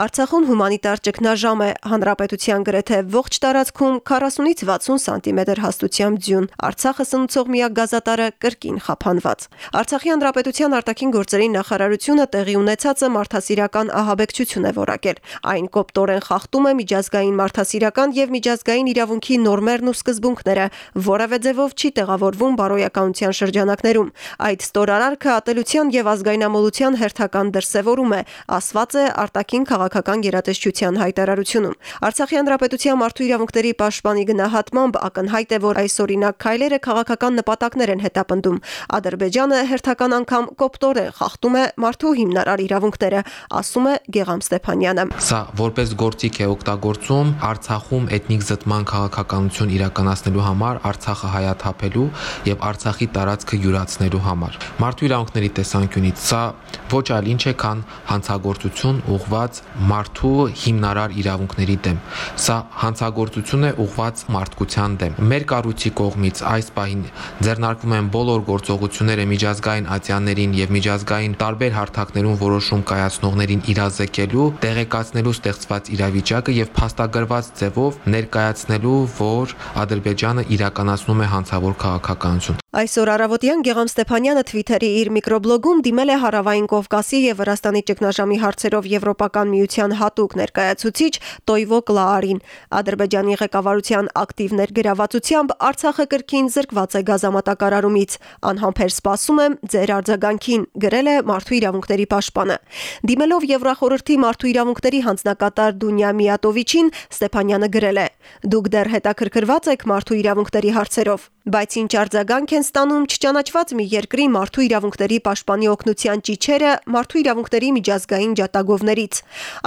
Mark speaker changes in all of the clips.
Speaker 1: Արցախում հումանիտար ճգնաժամ է, հանրապետության գրեթե ողջ տարածքում 40-ից 60 սանտիմետր հաստությամբ ձյուն։ Արցախը սնուցող միակ գազատարը կրկին խափանված։ Արցախի հանրապետության արտաքին գործերի նախարարությունը տեղի ունեցածը մարդասիրական ահաբեկչություն է որակել։ Այն կոպտորեն խախտում է միջազգային մարդասիրական եւ միջազգային իրավունքի նորմերն ու սկզբունքները, որևէ ձևով չի տեղավորվում բարոյականության շրջանակներում։ Այդ ստորարարքը ատելության եւ ազգայնամոլության հերթական դրսեւորում է, ասված է արտաքին քաղաքական գերատեսչության հայտարարությունում։ Արցախի հանրապետության մարդու իրավունքների պաշտպանի գնահատմամբ ակնհայտ է, որ այսօրինակ քայլերը քաղաքական նպատակներ են հետապնդում։ Ադրբեջանը հերթական անգամ կոպտորեն խախտում է մարդու հիմնարար իրավունքները, ասում է Գեգամ Ստեփանյանը։
Speaker 2: Սա որպես գործիք է օգտագործում Արցախում էթնիկ զտման քաղաքականություն իրականացնելու համար, Արցախը հայաթափելու եւ Արցախի տարածքը յուրացնելու համար։ Մարդու իրավունքների տեսանկյունից սա ոչ այլ ինչ է, քան հանցագործություն ուղված մարդու հիմնարար իրավունքների դեմ։ Սա հանցագործություն է ուղված մարդկության դեմ։ Մեր կառույցի կողմից այս պահին ձեռնարկվում են բոլոր գործողությունները միջազգային ատյաններին եւ միջազգային տարբեր հարթակներում որոշում կայացնողներին իրազեկելու, տեղեկացնելու ստեղծված իրավիճակը եւ փաստագրված ձևով ներկայացնելու, որ Ադրբեջանը իրականացնում է հանցավոր քաղաքականություն։
Speaker 1: Այսօր առավոտյան Գեգամ Ստեփանյանը Twitter-ի իր միկրոբլոգում դիմել է Հարավային Կովկասի եւ Վրաստանի ճգնաժամի հարցերով Եվրոպական միության հատուկ ներկայացուցիչ Տոյվո Կլաարին։ Ադրբեջանի ղեկավարության ակտիվ ներգրավվածությամբ Արցախը կրկին զրկված է գազամատակարարումից։ Անհամբեր սպասում եմ ձեր արձագանքին, գրել է Մարդու իրավունքների պաշտպանը։ Դիմելով Եվրախորհրդի Մարդու իրավունքների հանձնակատար Դունյա Միատովիչին Ստեփանյանը գրել է. Դուք դեռ հետաքրքրված եք մարդու իրավունքների հարցերով, բայց ինչ արձագանք են ստանում չճանաչված մի երկրի մարդու իրավունքների պաշտպանի օգնության ճիչերը մարդու իրավունքների միջազգային ջատագովներից։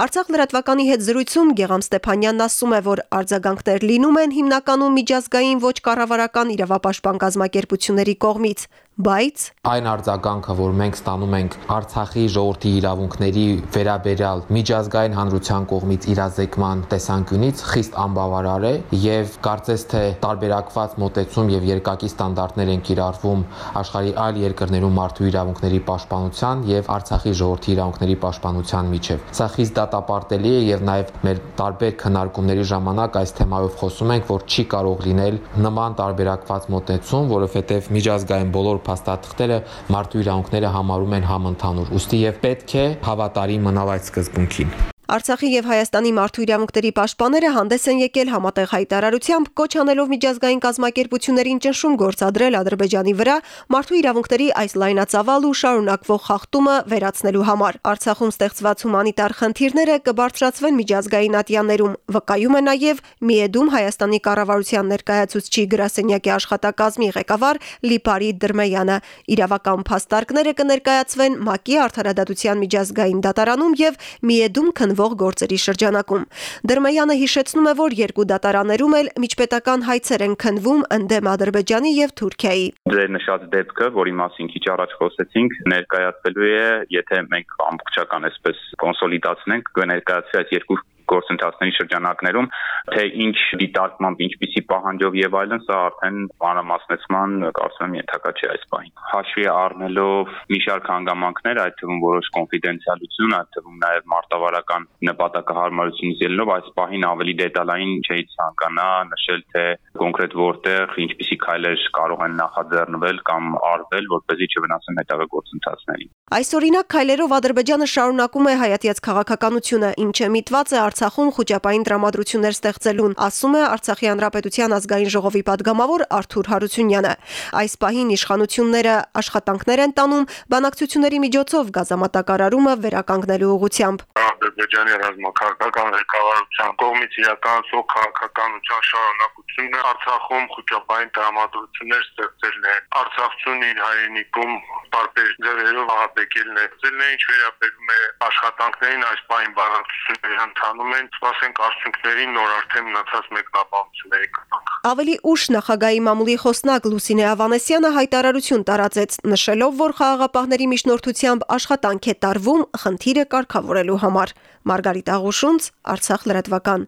Speaker 1: Արցախ լրատվականի հետ զրույցում Գեգամ Ստեփանյանն ասում է, որ արձագանքներ լինում են հիմնականում միջազգային ոչ կառավարական իրավապաշտպան կազմակերպությունների կողմից, բայց
Speaker 2: այն արձագանքը, որ մենք ստանում ենք Արցախի ժողովրդի իրավունքների վերաբերյալ միջազգային հանրության կողմից իրազեկման տեսանկյունից խիստ անբավարար է եւ կարծես թե տարբերակված մոտեցում եւ երկակի ստանդարտներ են կիրառվում. Աշխարհի այլ երկրներում մարդու իրավունքների պաշտպանության եւ Արցախի ժողովրդի իրավունքների պաշտպանության միջև։ Սա խիստ դատապարտելի է եւ նաեւ մեր տարբեր քննարկումների ժամանակ այս թեմայով խոսում ենք, որ չի կարող լինել նման տարբերակված մոտեցում, որովհետեւ միջազգային բոլոր փաստաթղթերը մարդու իրավունքները համարում են համընդհանուր։ Ոստի եւ պետք է հավատարիմ մնալ այդ սկզբունքին։
Speaker 1: Արցախի եւ Հայաստանի մարդու իրավունքների պաշտպանները հանդես են եկել համատեղ հայտարարությամբ կոչ անելով միջազգային կազմակերպություններին ճնշում գործադրել Ադրբեջանի վրա մարդու իրավունքների այս լայնածավալ ու շարունակվող խախտումը վերացնելու համար։ Արցախում ստեղծված հումանիտար խնդիրները կբարձրացվեն միջազգային ատյաններում, վկայում է նաեւ Միեդում Հայաստանի կառավարության ներկայացուցչի գրասենյակի աշխատակազմի ղեկավար Լիպարի Դրմեյանը։ Իրավական փաստարկները կներկայացվեն ՄԱԿ-ի արդարադատության միջազգային դատարանում եւ Միեդում քն գնվող գործերի շրջանակում։ Դրմեյանը հիշեցնում է, որ երկու դատարաններում էլ միջպետական հայցեր են քնվում ընդդեմ Ադրբեջանի եւ Թուրքիայի։
Speaker 3: Ձեր նշած դեպքը, որի մասին քիչ առաջ խոսեցինք, ներկայացվելու է, եթե մենք ամբողջական այսպես կոնսոլիդացնենք, կներկայացվի այս երկու գործընթացների շրջանակներում, թե ինչ դիտարկմամբ, ինչպիսի պահանջով եւ այլն, սա արդեն մանրամասնեցման կարծում եմ ենթակա չէ այս պահին։ Հաշվի առնելով մի շարք հանգամանքներ, այդ թվում որոշ կոնֆիդենցիալություն, այդ թվում նաեւ մարտավարական նպատակահարմարությունից ելնելով այս պահին ավելի դետալային չէի ցանկանա նշել թե կոնկրետ որտեղ ինչպիսի քայլեր կարող են նախաձեռնվել կամ արվել, որպեսզի չվնասեն հետագա գործընթացներին։
Speaker 1: Այսօրինակ քայլերով Ադրբեջանը շարունակում է հայատյաց քաղաքականությունը, ինչը միտված է Արցախում խոճապային տրամադրություններ ստեղծելուն, ասում է Արցախի հանրապետության ազգային ժողովի падգամավոր Արթուր Հարությունյանը։ Այս պահին իշխանությունները աշխատանքներ են տանում բանակցությունների միջոցով գազամատակարարումը վերականգնելու ուղղությամբ։
Speaker 4: Ադրբեջանի ռազմաքաղաքական ղեկավարության կողմից իրականացող քաղաքականության շարունակությունն է Արցախում խոճապային տրամադրություններ ստեղծելն է։ Արցախցուն իր հայրենիքում տարբեր ձևերով ահաբեկելն է։ Ձելն է ինչ վերաբերում է աշխատանքներին այս պահին բանակցությունները ընթանում են, սպասենք արդյունքներին նոր արդեն մնացած մեկնաբանությունների կտանք։
Speaker 1: Ավելի ուշ նախագահի մամուլի խոսնակ Լուսինե Ավանեսյանը հայտարարություն տարածեց, նշելով, որ խաղաղապահների միջնորդությամբ աշխատանք է տարվում խնդիրը կարգավորելու համար։ Մարգարիտ Աղուշունց, Արցախ լրատվական։